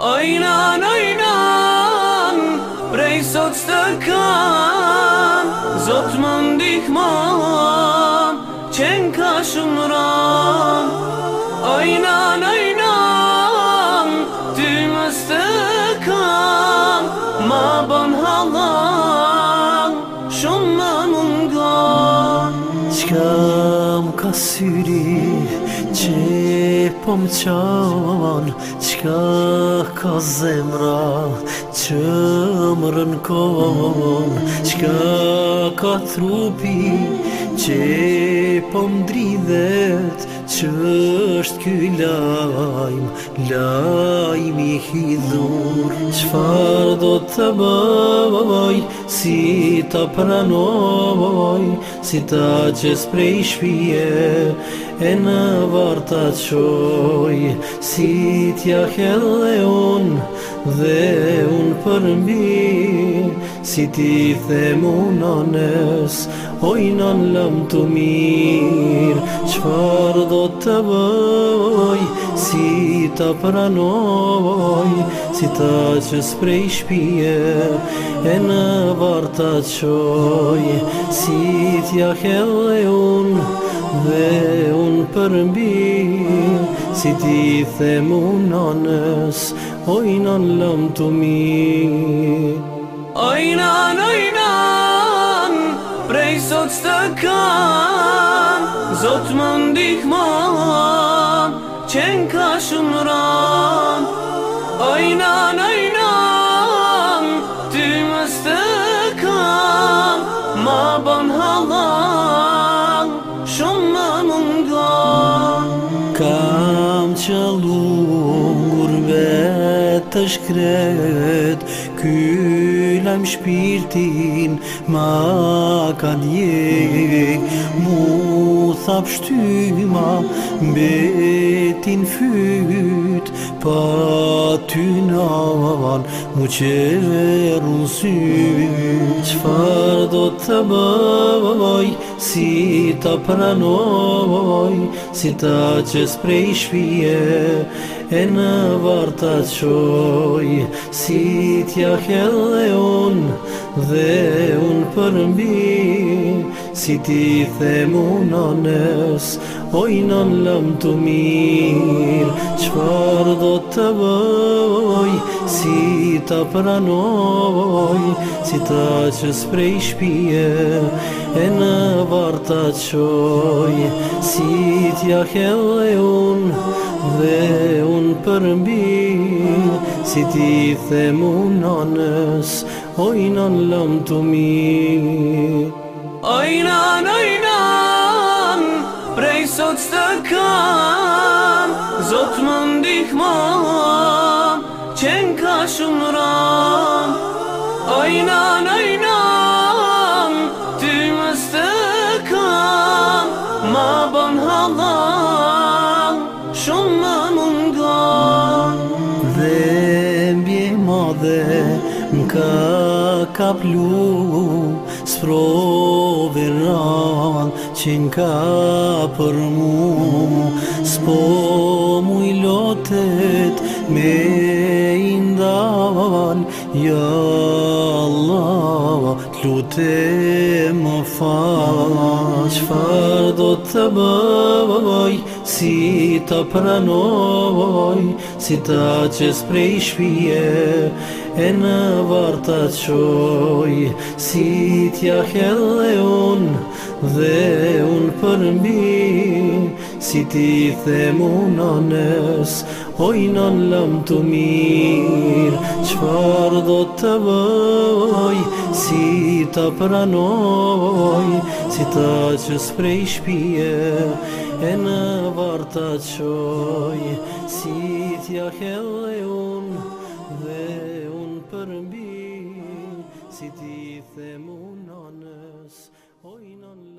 Ojnan, ojnan, prej sot së të kam Zot më ndihman, qenë ka shumë ran Ojnan, ojnan, më së të Ma bon halan, shumë më mungan Kam ka syri që po më qan Qka ka zemra që më rënkon Qka ka trupi që po më dridhet që është ky lajm lajm i hidhur çfar do të bëj si ta pranoj si ta çes prej shpije e në varta qoj si t'ja helle un dhe un përmi si ti themu nënës oj në në lëm të mirë Qëfar do të bëj, si të pranoj Si të që sprej shpije, e në varta qoj Si të jahe unë, dhe unë përmbi Si t'i themu mu në nësë, oj në në lëm të mirë Oj në në lëm të mirë Këtë të kanë, zotë mund i qenë ka shumë në të shkret Kylem shpirtin ma ka dje Mu thap shtyma mbetin fyt Pa ty nan mu qeru syt Qfar do të bëj Si të pranoj, si të qësë prej shpje, e në varta qoj Si tja kelle un dhe un përmbi Si ti themu në nës, oj në lëm të mirë Qëpar do të bëjë si ta pranoj, si ta që sprej shpije, e në varta qoj, si t'ja kelle unë, dhe unë përmbi, si ti them unë nënës, oj nën lëmë të mi. Oj nën, prej sot së të kam, zot më ndihmon, shumran Ajnan, ajnan Ty më stëkan Ma ban halan Shumë më mungan Dhe mbje madhe Më ka kaplu Sprovi ran që n'ka për mu s'po mu i lotet me i ndavan ja Allah lute më fa që do të bëvoj si të pranoj si ta qës prej shpije e në varta qoj si t'jah e dhe Dhe unë përmi, si ti themu në nësë, oj nën lëmë të mirë. Qëfar do të bëj, si të pranoj, si të qësprej shpje, e në varta qoj. Si t'ja ke dhe unë, dhe unë përmi, si ti themu në nësë, oj nën lëmë të mirë.